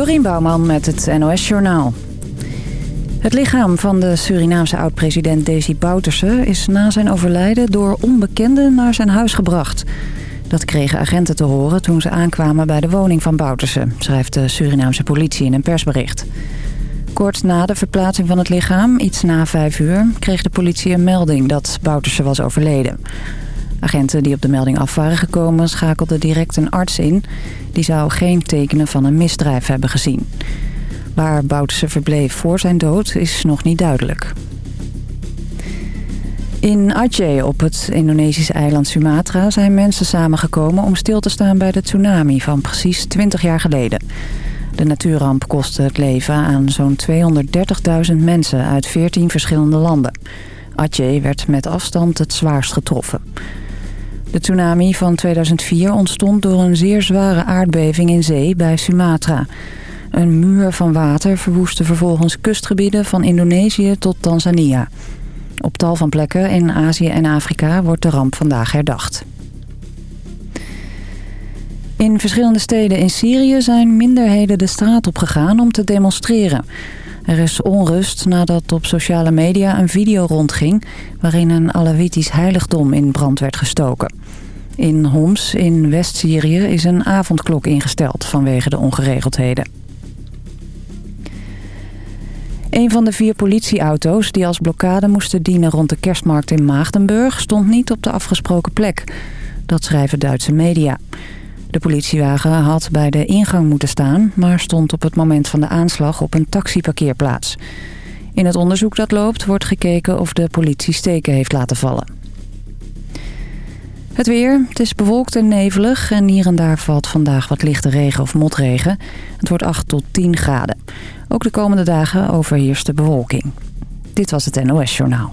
Dorien Bouwman met het NOS Journaal. Het lichaam van de Surinaamse oud-president Desi Bouterse... is na zijn overlijden door onbekenden naar zijn huis gebracht. Dat kregen agenten te horen toen ze aankwamen bij de woning van Bouterse... schrijft de Surinaamse politie in een persbericht. Kort na de verplaatsing van het lichaam, iets na vijf uur... kreeg de politie een melding dat Bouterse was overleden. Agenten die op de melding af waren gekomen schakelden direct een arts in. Die zou geen tekenen van een misdrijf hebben gezien. Waar Bouterse verbleef voor zijn dood is nog niet duidelijk. In Aceh op het Indonesische eiland Sumatra zijn mensen samengekomen om stil te staan bij de tsunami van precies 20 jaar geleden. De natuurramp kostte het leven aan zo'n 230.000 mensen uit 14 verschillende landen. Aceh werd met afstand het zwaarst getroffen. De tsunami van 2004 ontstond door een zeer zware aardbeving in zee bij Sumatra. Een muur van water verwoestte vervolgens kustgebieden van Indonesië tot Tanzania. Op tal van plekken in Azië en Afrika wordt de ramp vandaag herdacht. In verschillende steden in Syrië zijn minderheden de straat op gegaan om te demonstreren. Er is onrust nadat op sociale media een video rondging... waarin een Alawitisch heiligdom in brand werd gestoken. In Homs in West-Syrië is een avondklok ingesteld vanwege de ongeregeldheden. Een van de vier politieauto's die als blokkade moesten dienen rond de kerstmarkt in Maagdenburg... stond niet op de afgesproken plek. Dat schrijven Duitse media. De politiewagen had bij de ingang moeten staan... maar stond op het moment van de aanslag op een taxiparkeerplaats. In het onderzoek dat loopt wordt gekeken of de politie steken heeft laten vallen. Het weer. Het is bewolkt en nevelig en hier en daar valt vandaag wat lichte regen of motregen. Het wordt 8 tot 10 graden. Ook de komende dagen overheerst de bewolking. Dit was het NOS Journaal.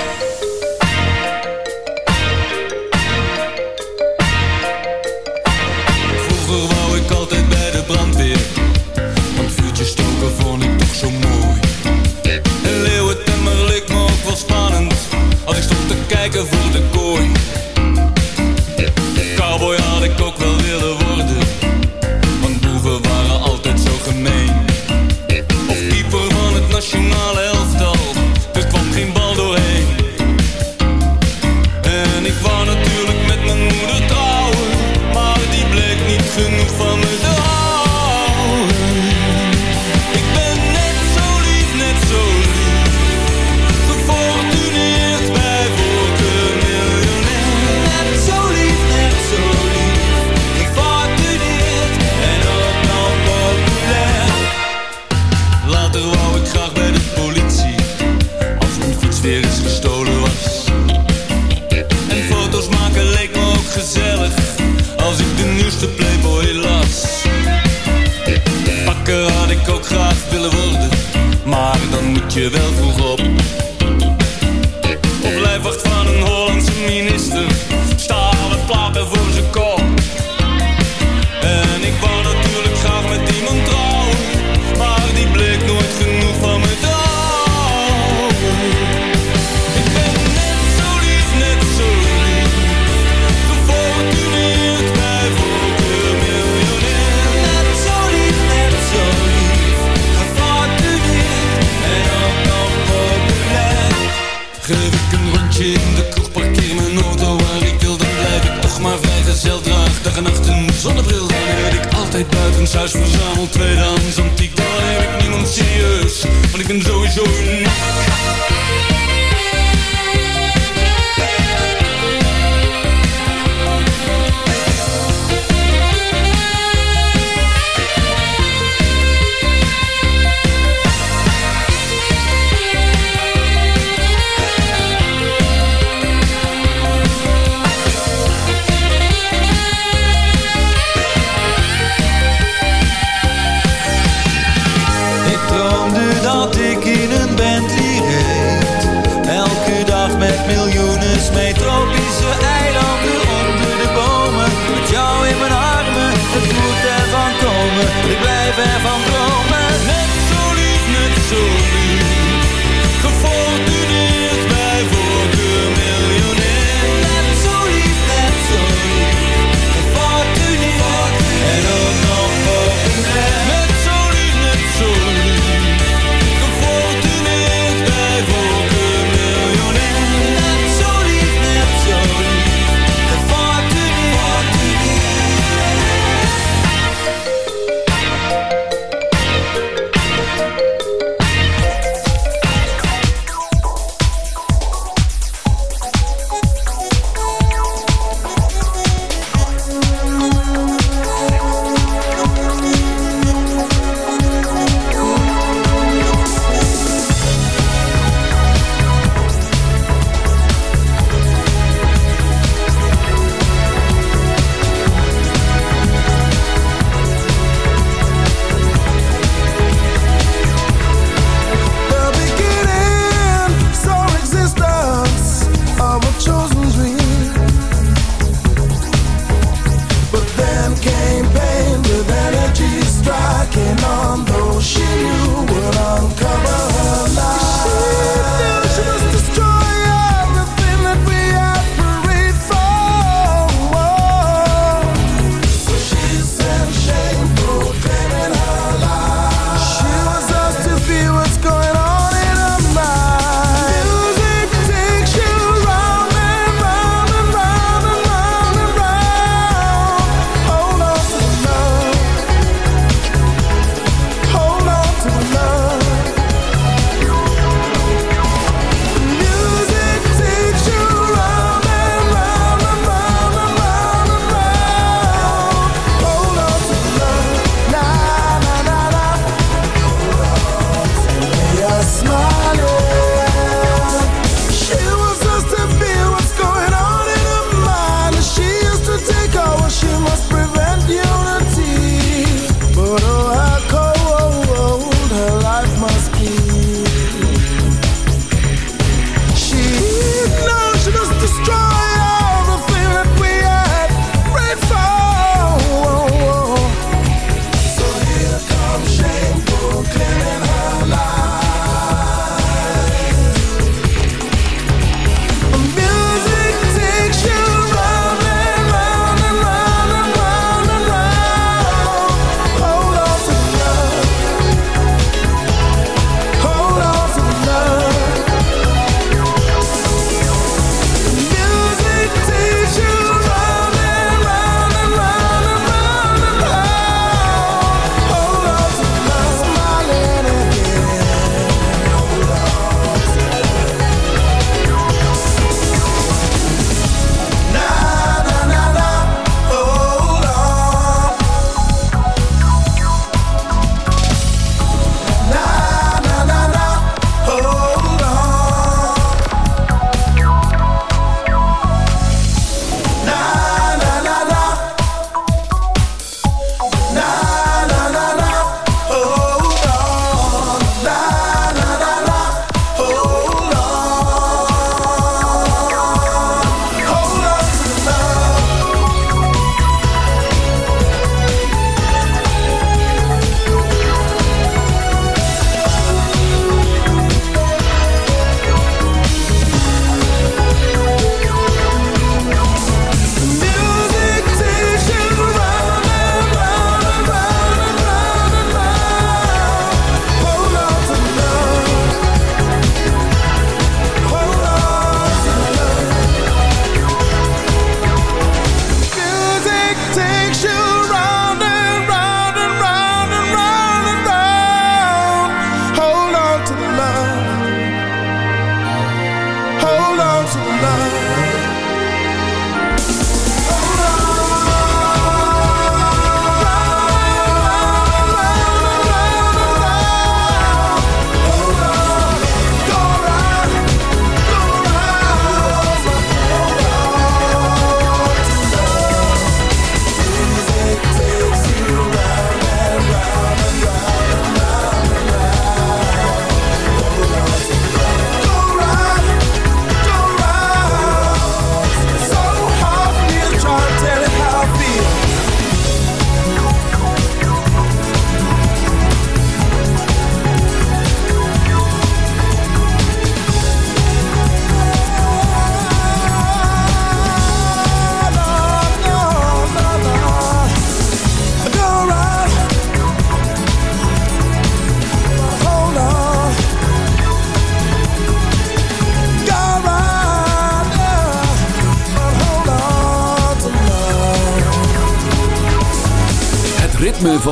Van het je wel vroeg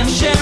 can share.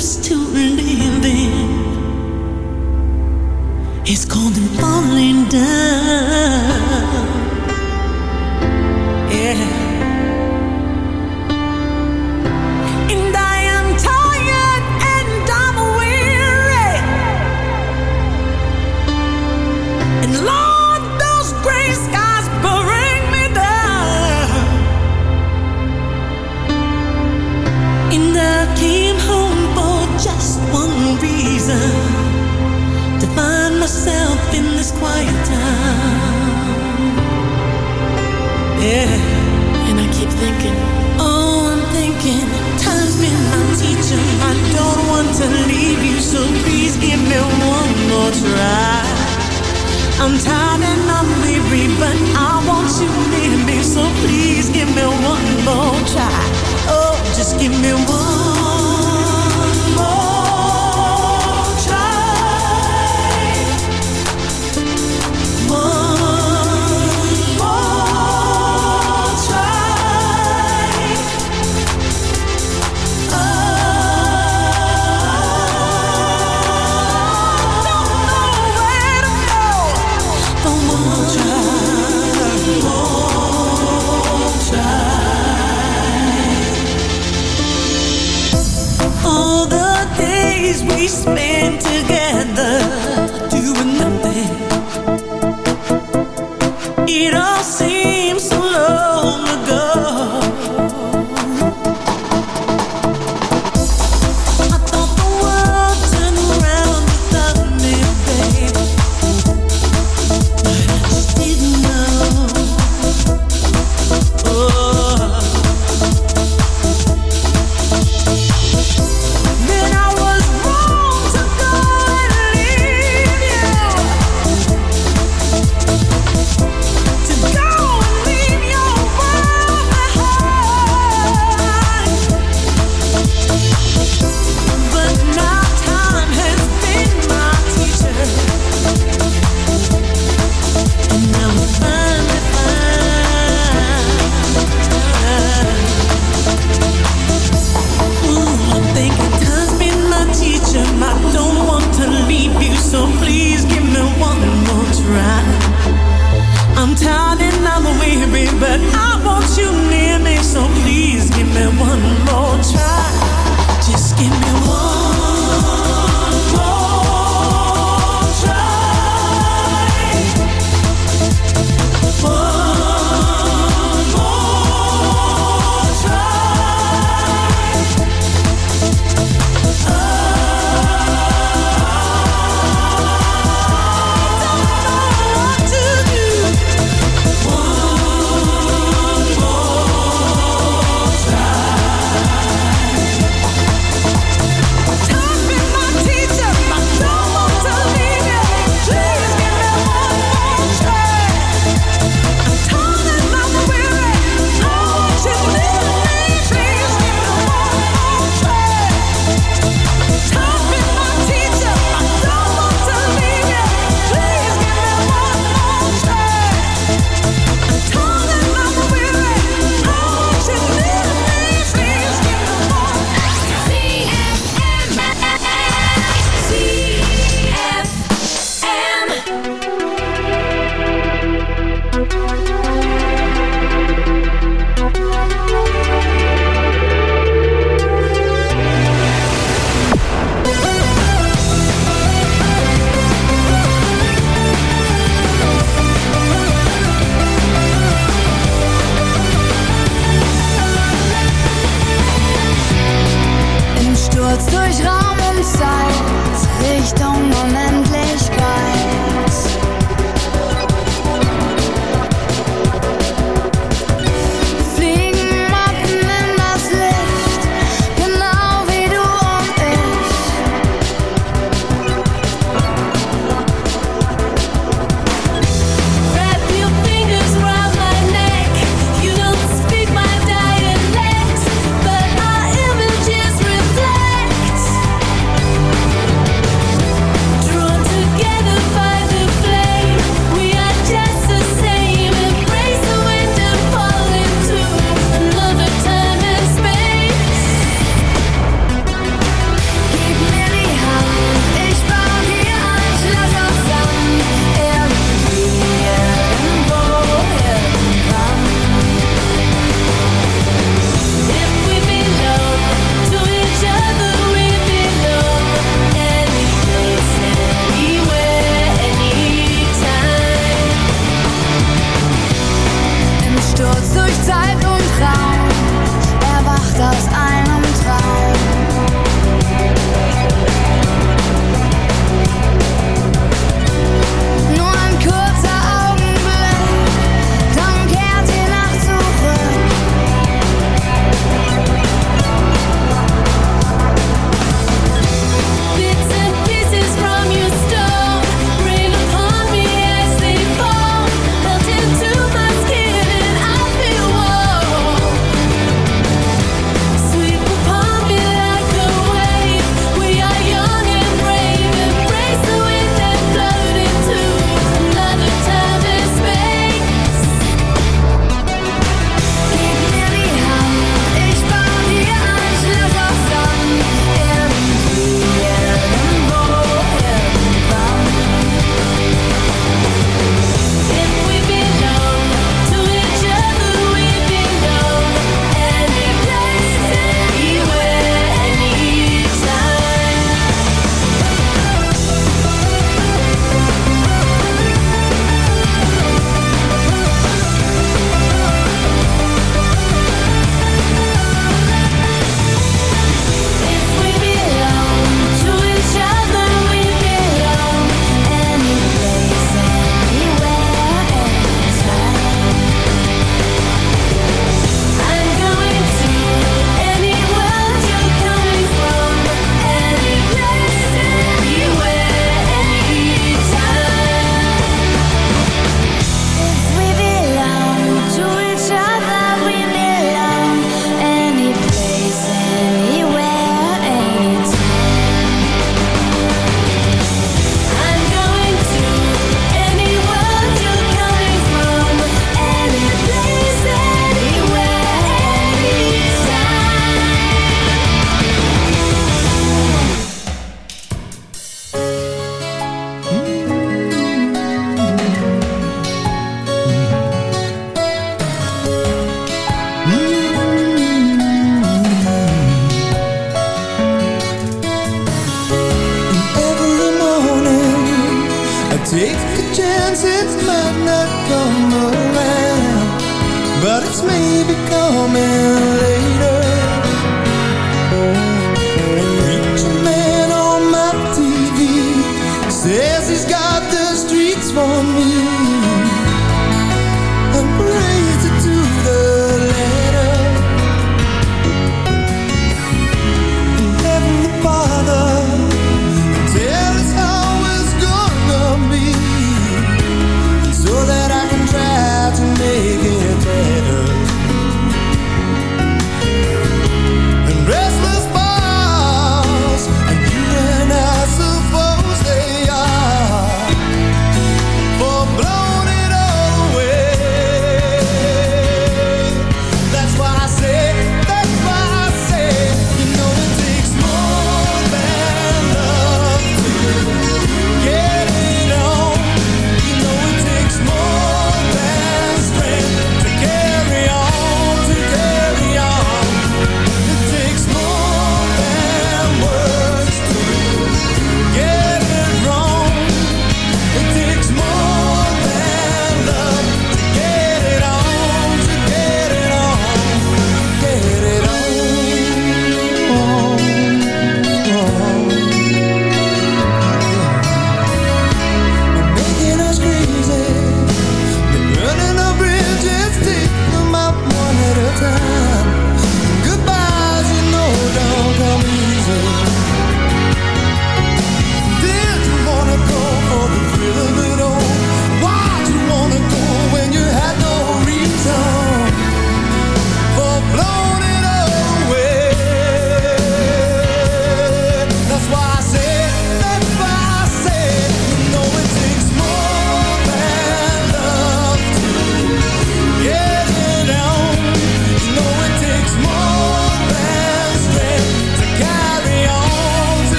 used to is cold and falling down.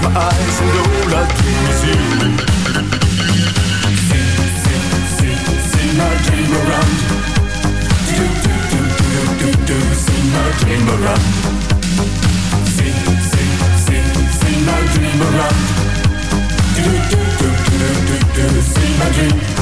Close my eyes and all I dream is you. Sing, sing, sing, sing my dream around. Do, do, do, do, do, do, sing my dream around. Sing, sing, sing, sing my dream around. Do, do, do, do, do, do, sing my dream.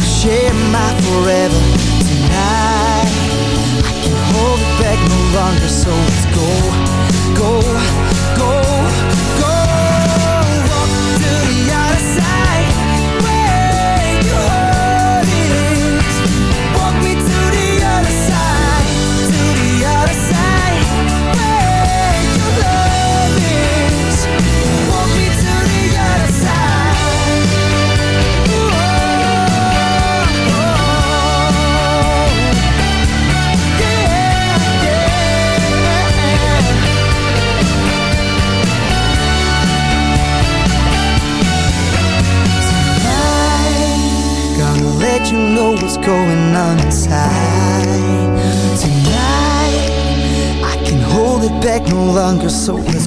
Share my forever. Longer, so let's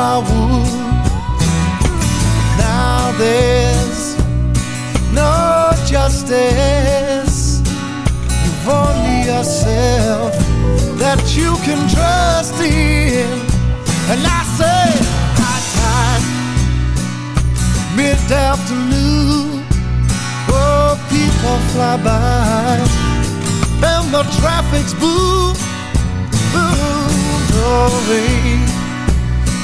Wild wood. Now there's no justice. You've only yourself that you can trust in. And I say, high time, mid-afternoon. Oh, people fly by and the traffic's boom, boom, blowing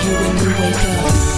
here when you wake up.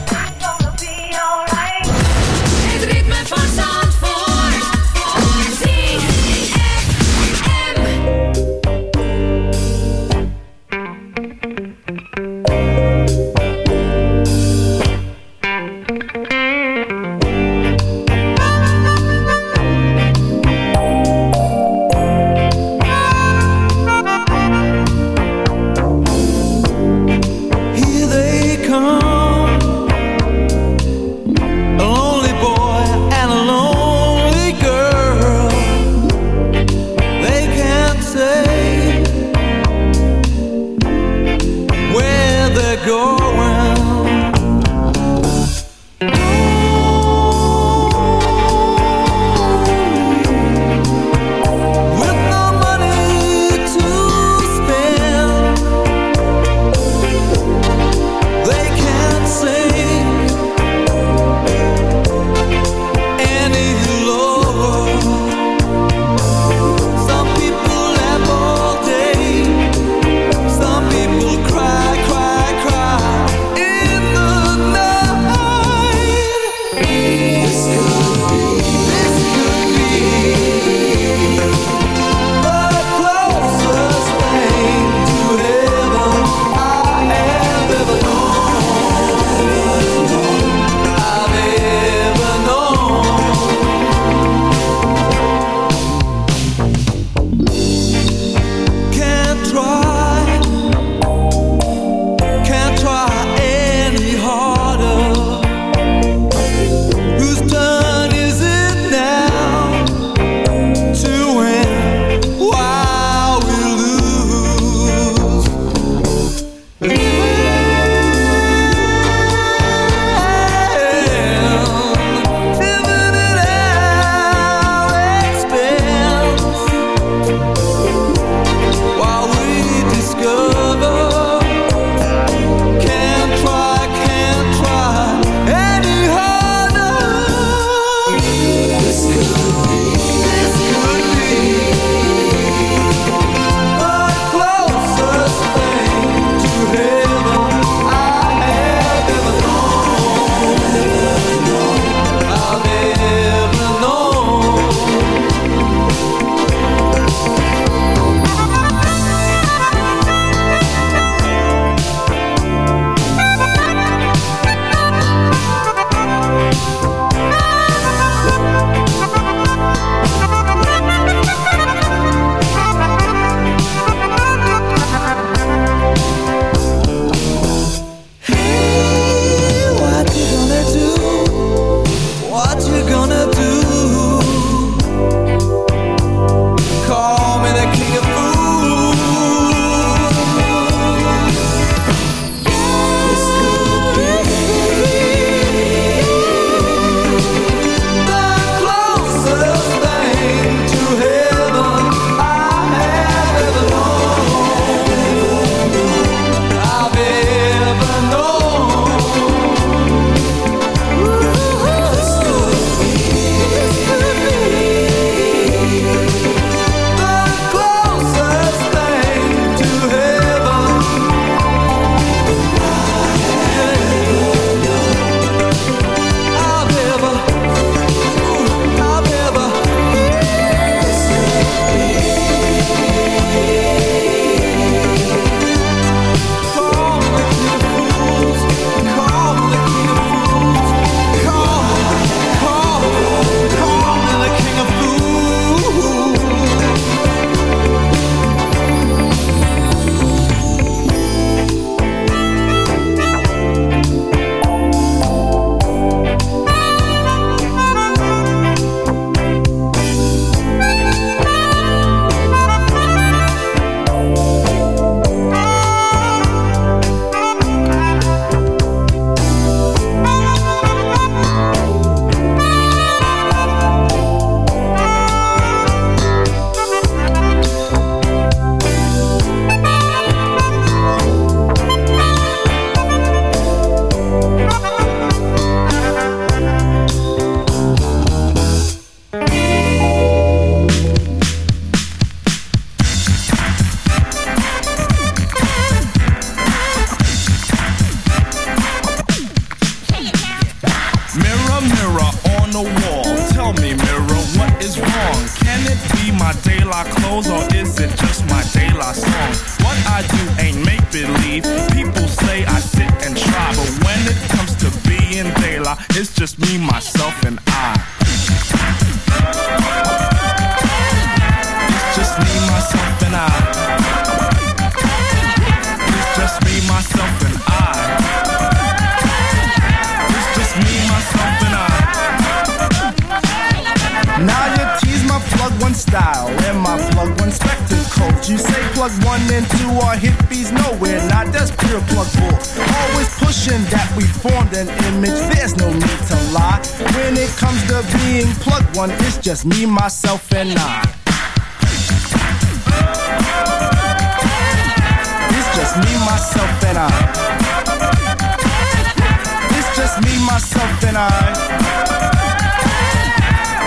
Myself, and I.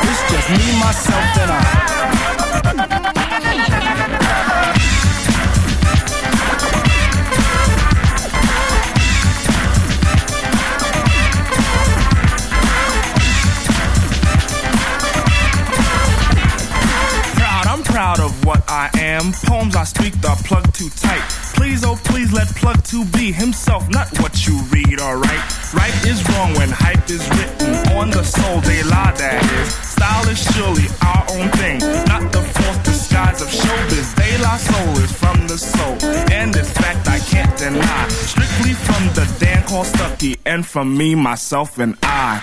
It's just me, myself, and I. Proud, I'm proud of what I am. Poems I speak the plug too tight. Please, oh please, let plug to be himself, not what you read soul. They lie, that is. Style is surely our own thing, not the false disguise of showbiz. They lie, soul is from the soul, and this fact I can't deny. Strictly from the Dan called Stucky, and from me, myself, and I.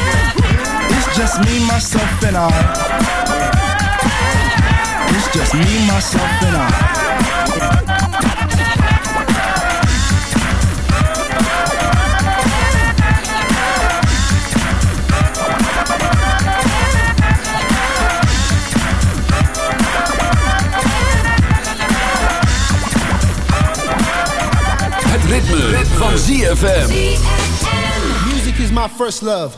It's just me, myself, and I. It's just me, myself, and I. Het ritme, van ZFM. Music is my first love,